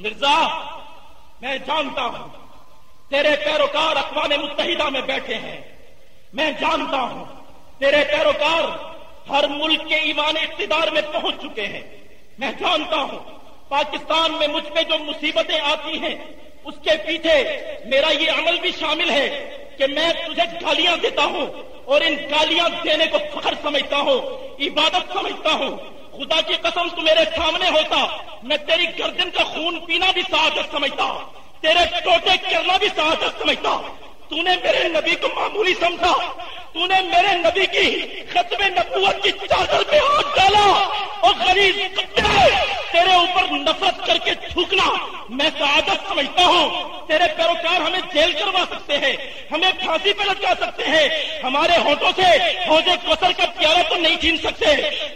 مرزا، میں جانتا ہوں، تیرے پیروکار اقوام متحدہ میں بیٹھے ہیں۔ میں جانتا ہوں، تیرے پیروکار ہر ملک کے ایمان اقتدار میں پہنچ چکے ہیں۔ میں جانتا ہوں، پاکستان میں مجھ پہ جو مصیبتیں آتی ہیں، اس کے پیچھے میرا یہ عمل بھی شامل ہے کہ میں تجھے گالیاں دیتا ہوں اور ان گالیاں دینے کو فخر سمجھتا ہوں، عبادت سمجھتا ہوں۔ خدا کی قسم تو میرے سامنے ہوتا، میں تیری گردن کا خون پینا بھی سعادت سمجھتا، تیرے ٹوٹے کرنا بھی سعادت سمجھتا۔ تو نے میرے نبی کو معمولی سمجھا تو نے میرے نبی کی ختم نبوت کی چادر پہ ہاتھ ڈالا۔ اور غریب تیرے اوپر نفرت کر کے تھوکنا، میں سعادت سمجھتا ہوں۔ تیرے پیروکار ہمیں جیل کروا سکتے ہیں، ہمیں پھانسی پہ لٹکا سکتے ہیں۔ ہمارے ہونٹوں سے حوضے کوسر کا پیارا تو نہیں چھین سکتے۔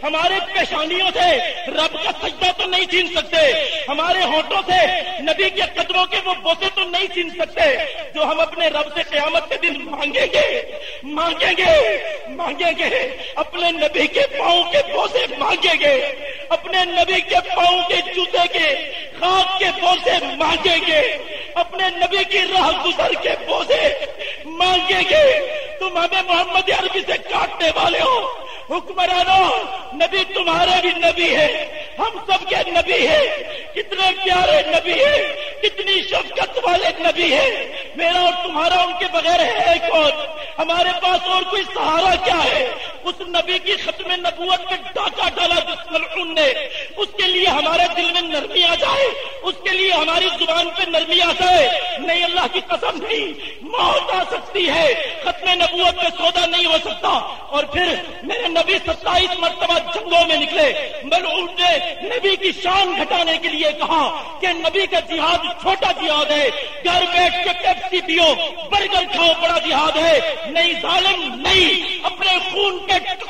ہمارے پیشانیوں سے رب کا سجدہ تو نہیں چھین سکتے۔ ہمارے ہونٹوں سے نبی کے قدموں کے وہ بوسے تو نہیں چھین سکتے جو ہم اپنے رب سے قیامت کے دن مانگیں گے۔ مانگیں گے مانگیں گے۔ اپنے نبی کے پاؤں کے بوسے مانگیں گے۔ اپنے نبی کے پاؤں کے جوتے کے خاک کے بوسے مانگیں گے۔ اپنے نبی کی راہ گزر کے بوسے مانگیں گے تم ہمیں محمد عربی سے کاٹنے والے ہو۔ حکمرانوں، نبی تمہارے بھی نبی ہے ہم سب کے نبی ہے کتنے پیارے نبی ہے کتنی شفقت والے نبی ہے میرا اور تمہارا ان کے بغیر ہے کون؟ ہمارے پاس اور کوئی سہارا کیا ہے؟ اس نبی کی ختم نبوت میں ڈاکہ ڈالا جس نے۔ اس کے لیے ہمارے دل میں نرمی آ جائے۔ اس کے لیے ہماری زبان پہ نرمی آ جائے نہیں، اللہ کی قسم نہیں، موت آ سکتی ہے۔ ختم نبوت میں سودا نہیں ہو سکتا۔ اور پھر میرے نبی ستائیس مرتبہ جنگوں میں نکلے۔ ملعون نے نبی کی شان گھٹانے کے لیے کہا کہ نبی کا جہاد چھوٹا جہاد ہے۔ گھر بیٹھ کے پیپسی پیو، برگر کھاؤ، بڑا جہاد ہے۔ نہیں، ظالم، نہیں۔ اپنے خون کے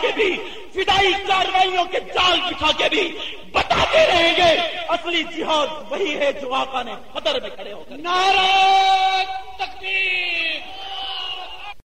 کے بھی، فدائی کاروائیوں کے جال بچھا کے بھی بتاتے رہیں گے، اصلی جہاد وہی ہے جو آقا نے قدر میں کھڑے ہو کر نعرہ